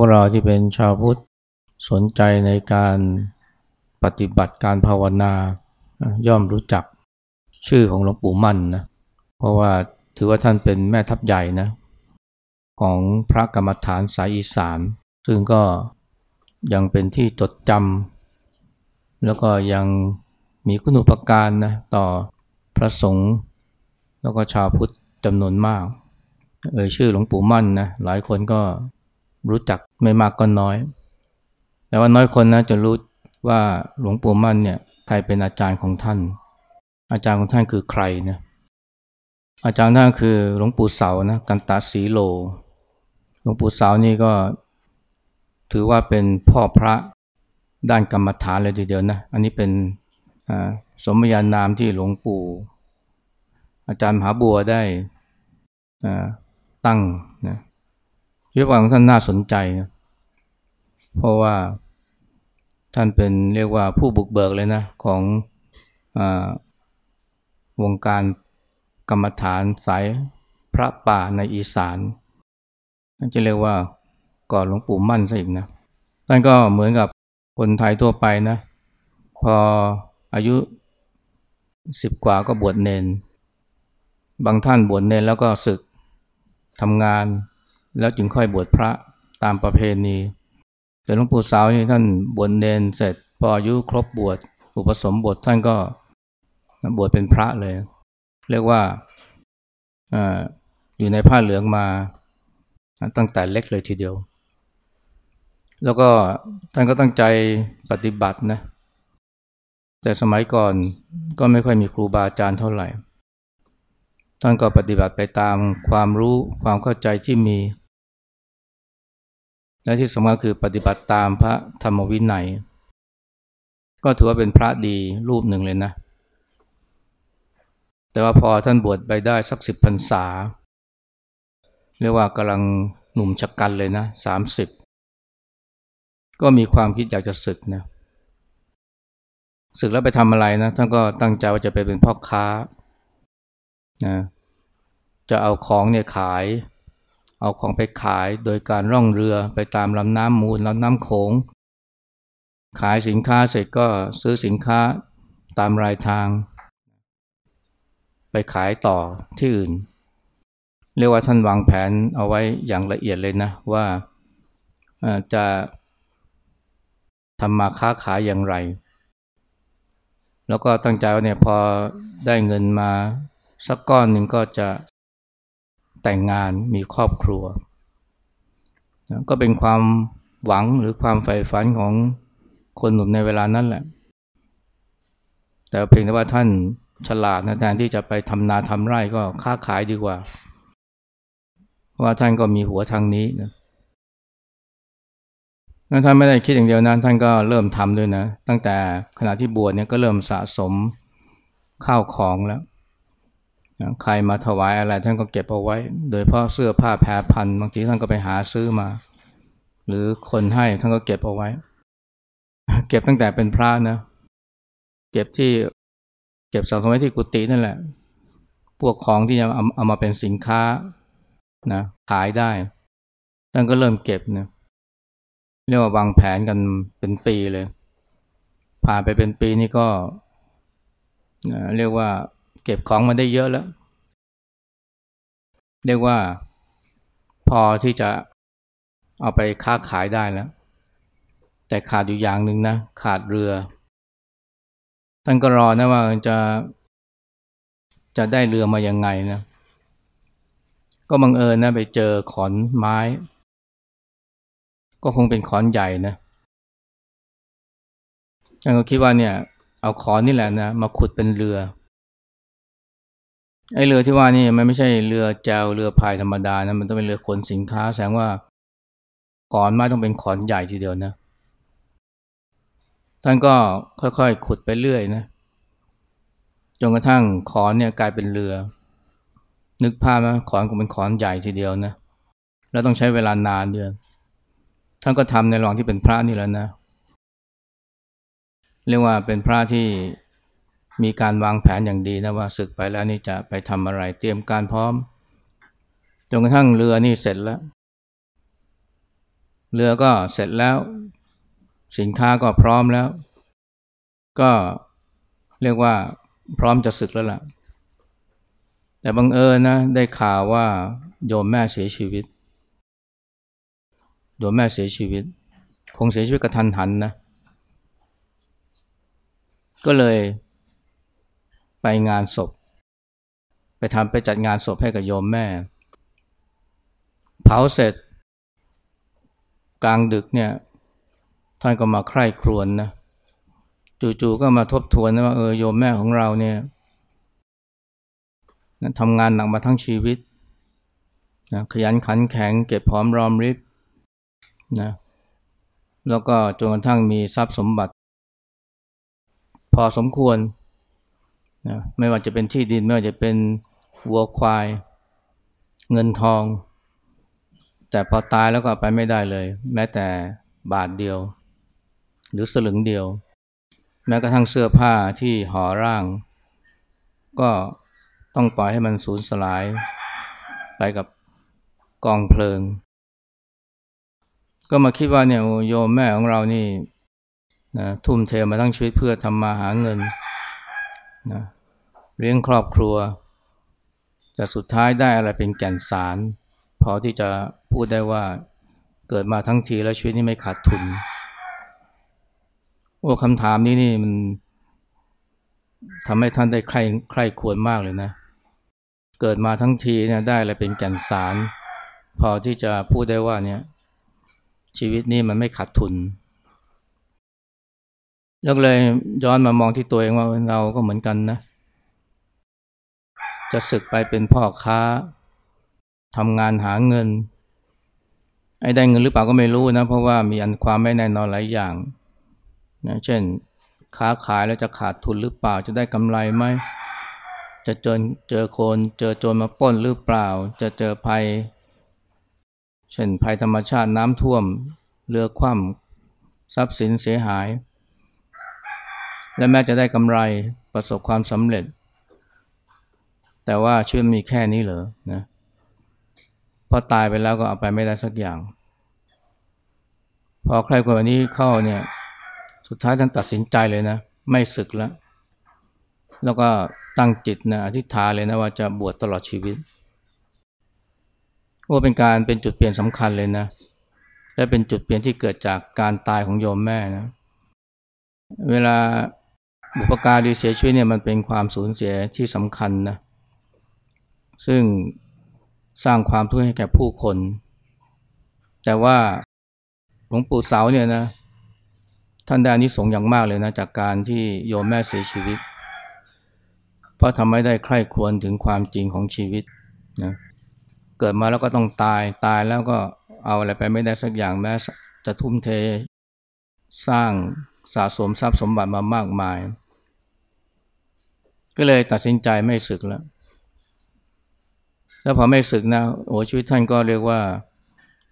วกเราที่เป็นชาวพุทธสนใจในการปฏิบัติการภาวนาย่อมรู้จักชื่อของหลวงปู่มั่นนะเพราะว่าถือว่าท่านเป็นแม่ทัพใหญ่นะของพระกรรมฐานสายอีสาน ซึ่งก็ยังเป็นที่จดจำแล้วก็ยังมีคุณูปการนะต่อพระสงฆ์แล้วก็ชาวพุทธจำนวนมาก เอ่ยชื่อหลวงปู่มั่นนะหลายคนก็ รู้จักไม่มากก็น้อย แต่ว่าน้อยคนนะจะรู้ว่าหลวงปู่มั่นเนี่ยใครเป็นอาจารย์ของท่าน อาจารย์ของท่านคือใครนะอาจารย์ท่านคือหลวงปู่เสานะกันตาสีโล หลวงปู่เสานี่ก็ถือว่าเป็นพ่อพระด้านกรรมฐานเลยทีเดียวนะ อันนี้เป็นสมญานามที่หลวงปู่ อาจารย์มหาบัวได้ตั้งนะ เรื่องของท่านน่าสนใจนะเพราะว่าท่านเป็นเรียกว่าผู้บุกเบิกเลยนะของอวงการกรรมฐานสายพระป่าในอีสานนั่นจะเรียกว่าก่อนหลวงปู่มั่นซะอีกนะท่านก็เหมือนกับคนไทยทั่วไปนะ พออายุสิบกว่าก็บวชเนน บางท่านบวชเนนแล้วก็ศึกทำงาน แล้วจึงค่อยบวชพระตามประเพณี แต่หลวงปู่สาวนี่ท่านบวชเนนเสร็จพออายุครบบวชอุปสมบทท่านก็บวชเป็นพระเลย เรียกว่าออยู่ในผ้าเหลืองมาตั้งแต่เล็กเลยทีเดียว แล้วก็ท่านก็ตั้งใจปฏิบัตินะ แต่สมัยก่อนก็ไม่ค่อยมีครูบาอาจารย์เท่าไหร่ ท่านก็ปฏิบัติไปตามความรู้ความเข้าใจที่มี และที่สำคัญคือปฏิบัติตามพระธรรมวินัย ก็ถือว่าเป็นพระดีรูปหนึ่งเลยนะ แต่ว่าพอท่านบวชไปได้สักสิบพรรษา เรียกว่ากำลังหนุ่มชักกันเลยนะสามสิบก็มีความคิดอยากจะศึกนะศึกแล้วไปทำอะไรนะท่านก็ตั้งใจว่าจะไปเป็นพ่อค้านะจะเอาของเนี่ยขาย เอาของไปขายโดยการร่องเรือไปตามลำน้ำมูลลำน้ำโขง ขายสินค้าเสร็จก็ซื้อสินค้าตามรายทาง ไปขายต่อที่อื่น เรียกว่าท่านวางแผนเอาไว้อย่างละเอียดเลยนะว่าจะทำมาค้าขายอย่างไร แล้วก็ตั้งใจว่าเนี่ยพอได้เงินมาสักก้อนหนึ่งก็จะ แต่งงานมีครอบครัวก็เป็นความหวังหรือความใฝ่ฝันของคนหนุ่มในเวลานั้นแหละ แต่เพียงแต่ว่าท่านฉลาดนะแทนที่จะไปทำนาทำไร่ก็ค้าขายดีกว่าเพราะว่าท่านก็มีหัวทางนี้นะนั้นท่านไม่ได้คิดอย่างเดียวนั้นท่านก็เริ่มทำด้วยนะ ตั้งแต่ขณะที่บวชเนี่ยก็เริ่มสะสมข้าวของแล้ว ใครมาถวายอะไรท่านก็เก็บเอาไว้ โดยเพราะเสื้อผ้าแพรพันบางทีท่านก็ไปหาซื้อมา หรือคนให้ท่านก็เก็บเอาไว้ เก็บตั้งแต่เป็นพระนะ เก็บที่เก็บสะสมไว้ที่กุฏินั่นแหละ พวกของที่จะเอาเอามาเป็นสินค้านะขายได้ ท่านก็เริ่มเก็บนะเรียกว่าวางแผนกันเป็นปีเลย ผ่านไปเป็นปีนี่ก็เรียกว่า เก็บของมาได้เยอะแล้ว เรียกว่าพอที่จะเอาไปค้าขายได้แล้ว แต่ขาดอยู่อย่างหนึ่งนะ ขาดเรือ ท่านก็รอนะว่าจะ จะได้เรือมายังไงนะ ก็บังเอิญนะไปเจอขอนไม้ ก็คงเป็นขอนใหญ่นะท่านก็คิดว่าเนี่ย เอาขอนนี่แหละนะ มาขุดเป็นเรือ ไอ้เรือที่ว่านี่มันไม่ใช่เรือแจวเรือพายธรรมดานะมันต้องเป็นเรือขนสินค้าแสดงว่าขอนไม้ต้องเป็นขอนใหญ่ทีเดียวนะ ท่านก็ค่อยๆ ขุดไปเรื่อยนะจนกระทั่งขอนเนี่ยกลายเป็นเรือ นึกภาพนะขอนก็เป็นขอนใหญ่ทีเดียวนะแล้วต้องใช้เวลานานเดือนท่านก็ทำในระหว่างที่เป็นพระนี่แล้วนะ เรียกว่าเป็นพระที่ มีการวางแผนอย่างดีนะว่าศึกไปแล้วนี่จะไปทำอะไรเตรียมการพร้อมจนกระทั่งเรือนี่เสร็จแล้ว เรือก็เสร็จแล้ว สินค้าก็พร้อมแล้ว ก็เรียกว่าพร้อมจะศึกแล้วล่ะ แต่บังเอิญนะได้ข่าวว่าโยมแม่เสียชีวิต โยมแม่เสียชีวิต คงเสียชีวิตกระทันหันนะ ก็เลย ไปงานศพ ไปทำไปจัดงานศพให้กับโยมแม่ เผาเสร็จ กลางดึกเนี่ยท่านก็มาใคร่ครวญนนะจู่ๆก็มาทบทวนนะว่าเออโยมแม่ของเราเนี่ยทำงานหนักมาทั้งชีวิตนะขยันขันแข็งเก็บหอมรอมริบนะแล้วก็จนกระทั่งมีทรัพย์สมบัติ พอสมควร นะไม่ว่าจะเป็นที่ดิน ไม่ว่าจะเป็นวัวควาย เงินทอง แต่พอตายแล้วก็ไปไม่ได้เลย แม้แต่บาทเดียว หรือสลึงเดียว แม้กระทั่งเสื้อผ้าที่ห่อร่าง ก็ต้องปล่อยให้มันสูญสลาย ไปกับกองเพลิง ก็มาคิดว่าเนี่ยโยมแม่ของเรานี่นะทุ่มเทมาทั้งชีวิตเพื่อทำมาหาเงิน นะเลี้ยงครอบครัว แต่สุดท้ายได้อะไรเป็นแก่นสาร พอที่จะพูดได้ว่าเกิดมาทั้งทีแล้วชีวิตนี้ไม่ขาดทุนโอ้คำถามนี้นี่มันทำให้ท่านได้ใครใครควรมากเลยนะ เกิดมาทั้งทีเนี่ยได้อะไรเป็นแก่นสาร พอที่จะพูดได้ว่าเนี่ยชีวิตนี้มันไม่ขาดทุน แล้วเลยย้อนมามองที่ตัวเองว่าเราก็เหมือนกันนะ จะศึกไปเป็นพ่อค้าทำงานหาเงิน ไอ้ได้เงินหรือเปล่าก็ไม่รู้นะ เพราะว่ามีอันความไม่แน่นอนหลายอย่างนะเช่น ค้าขายแล้วจะขาดทุนหรือเปล่าจะได้กำไรไหมจะเจอเจอคนเจอโจรมาป้นหรือเปล่า จะเจอภัย เช่นภัยธรรมชาติน้ำท่วม เรือคว่ำทรัพย์สินเสียหาย และแม้จะได้กำไรประสบความสำเร็จ แต่ว่าชีวิตมีแค่นี้เหรอนะพอตายไปแล้วก็เอาไปไม่ได้สักอย่าง พอใครคนนี้เข้าเนี่ยสุดท้ายท่านตัดสินใจเลยนะ ไม่ศึกแล้ว แล้วก็ตั้งจิตนะอธิษฐานเลยนะว่าจะบวชตลอดชีวิตว่าเป็นการเป็นจุดเปลี่ยนสำคัญเลยนะ และเป็นจุดเปลี่ยนที่เกิดจากการตายของโยมแม่นะ เวลา บุปการีเสียชีวิตเนี่ยมันเป็นความสูญเสียที่สำคัญนะซึ่งสร้างความทุกข์ให้แก่ผู้คน แต่ว่าหลวงปู่เสาเนี่ยนะท่านได้อานิสงส์อย่างมากเลยนะจากการที่โยมแม่เสียชีวิต เพราะทำให้ได้ใคร่ควรถึงความจริงของชีวิตนะเกิดมาแล้วก็ต้องตายตายแล้วก็เอาอะไรไปไม่ได้สักอย่างแม้จะทุ่มเท สร้างสะสมทรัพย์สมบัติมามากมาย ก็เลยตัดสินใจไม่ศึกแล้ว แล้วพอไม่ศึกนะโอ้ชีวิตท่านก็เรียกว่า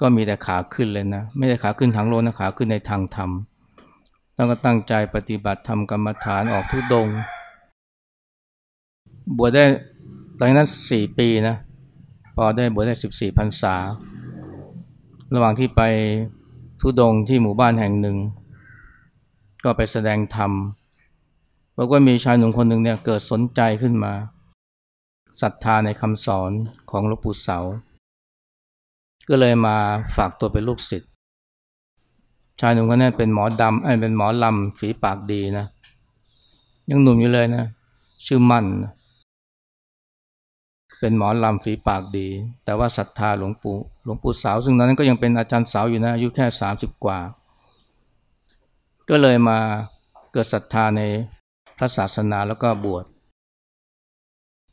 ก็มีแต่ขาขึ้นเลยนะ ไม่ได้ขาขึ้นทางโลกนะขาขึ้นในทางธรรมต้องก็ตั้งใจปฏิบัติธรรมกรรมฐานออกทุดง บวชได้หลังนั้นสี่ปีนะพอได้บวชได้สิบสี่พรรษา ระหว่างที่ไปทุดงที่หมู่บ้านแห่งหนึ่ง ก็ไปแสดงธรรมบอกว่ามีชายหนุ่มคนหนึ่งเนี่ยเกิดสนใจขึ้นมาศรัทธาในคำสอนของหลวงปู่เสา ก็เลยมาฝากตัวเป็นลูกศิษย์ชายหนุ่มคนนี้นเป็นหมอดำไอ้เป็นหมอลำฝีปากดีนะ ยังหนุ่มอยู่เลยนะ ชื่อมั่นเป็นหมอลำฝีปากดี แต่ว่าศรัทธาหลวงปู่หลวงปู่สาว ซึ่งตอนนั้นก็ยังเป็นอาจารย์สาวอยู่นะอายุแค่สามสิบกว่า ก็เลยมาเกิดศรัทธาในพระศาสนาแล้วก็บวช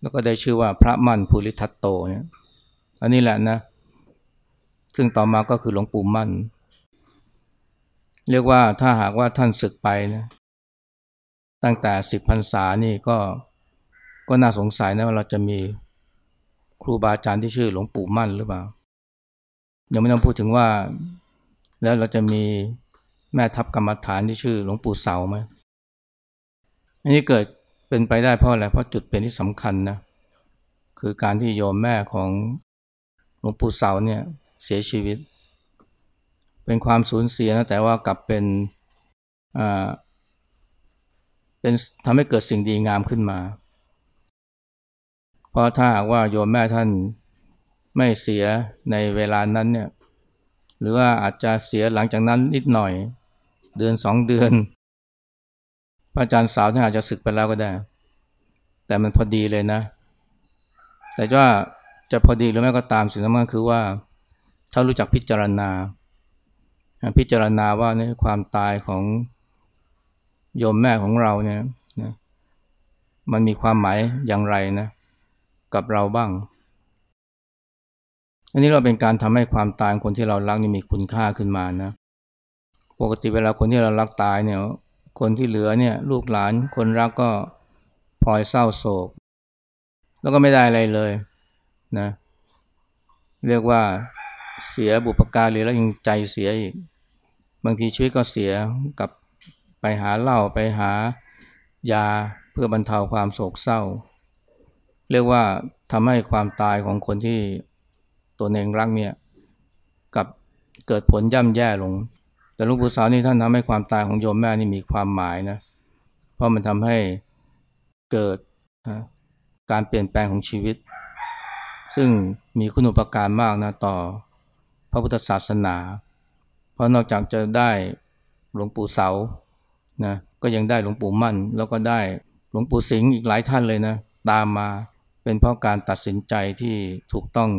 แล้วก็ได้ชื่อว่าพระมั่นภูริทัตโตเนี่ยอันนี้แหละนะ ซึ่งต่อมาก็คือหลวงปู่มั่น เรียกว่าถ้าหากว่าท่านศึกไปนะตั้งแต่สิบพรรษานี่ก็ก็น่าสงสัยนะว่าเราจะมีครูบาอาจารย์ที่ชื่อหลวงปู่มั่นหรือเปล่ายังไม่ต้องพูดถึงว่า แล้วเราจะมี แม่ทัพกรรมฐานที่ชื่อหลวงปู่เสาไหมอันนี้เกิดเป็นไปได้เพราะอะไรเพราะจุดเป็นที่สำคัญนะคือการที่โยมแม่ของหลวงปู่เสาเนี่ยเสียชีวิต เป็นความสูญเสียนะแต่ว่ากลับเป็นอ่าเป็นทำให้เกิดสิ่งดีงามขึ้นมา เพราะถ้าว่าโยมแม่ท่านไม่เสียในเวลานั้นเนี่ยหรือว่าอาจจะเสียหลังจากนั้นนิดหน่อย เดือนสองเดือน พระอาจารย์สาวท่านอาจจะศึกไปแล้วก็ได้ แต่มันพอดีเลยนะ แต่ว่าจะพอดีหรือไม่ก็ตามสิ่งสำคัญคือว่า ถ้ารู้จักพิจารณา พิจารณาว่าเนี่ยความตายของโยมแม่ของเราเนี่ยนะมันมีความหมายอย่างไรนะกับเราบ้าง อันนี้เราเป็นการทำให้ความตายคนที่เรารักนี่มีคุณค่าขึ้นมานะ ปกติเวลาคนที่เรารักตายเนี่ย คนที่เหลือเนี่ยลูกหลานคนรักก็พลอยเศร้าโศก แล้วก็ไม่ได้อะไรเลยนะเรียกว่าเสียบุปการีแล้วยังใจเสียอีก บางทีชีวิตก็เสียกับไปหาเหล้าไปหายาเพื่อบรรเทาความโศกเศร้า เรียกว่าทำให้ความตายของคนที่ตัวเองรักเนี่ยกับเกิดผลย่ำแย่ลง แต่หลุงปู่สาวนี่ท่านทำให้ความตายของโยมแม่นี่มีความหมายนะ เพราะมันทำให้เกิดการเปลี่ยนแปลงของชีวิต ซึ่งมีคุณอุปการมากนะต่อพระพุทธศาสนา เพราะนอกจากจะได้หลวงปู่เสานะก็ยังได้หลวงปู่มั่น แล้วก็ได้หลวงปู่สิงห์อีกหลายท่านเลยนะตามมาเป็นเพราะการตัดสินใจที่ถูกต้อง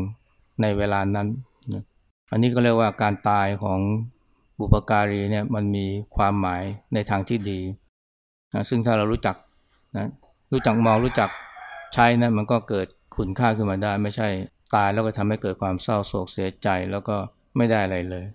ในเวลานั้นนะอันนี้ก็เรียกว่าการตายของ บุปการีเนี่ยมันมีความหมายในทางที่ดีนะซึ่งถ้าเรารู้จักนะรู้จักมองรู้จักใช้นะมันก็เกิดคุณค่าขึ้นมาได้ ไม่ใช่ตายแล้วก็ทำให้เกิดความเศร้าโศกเสียใจแล้วก็ไม่ได้อะไรเลย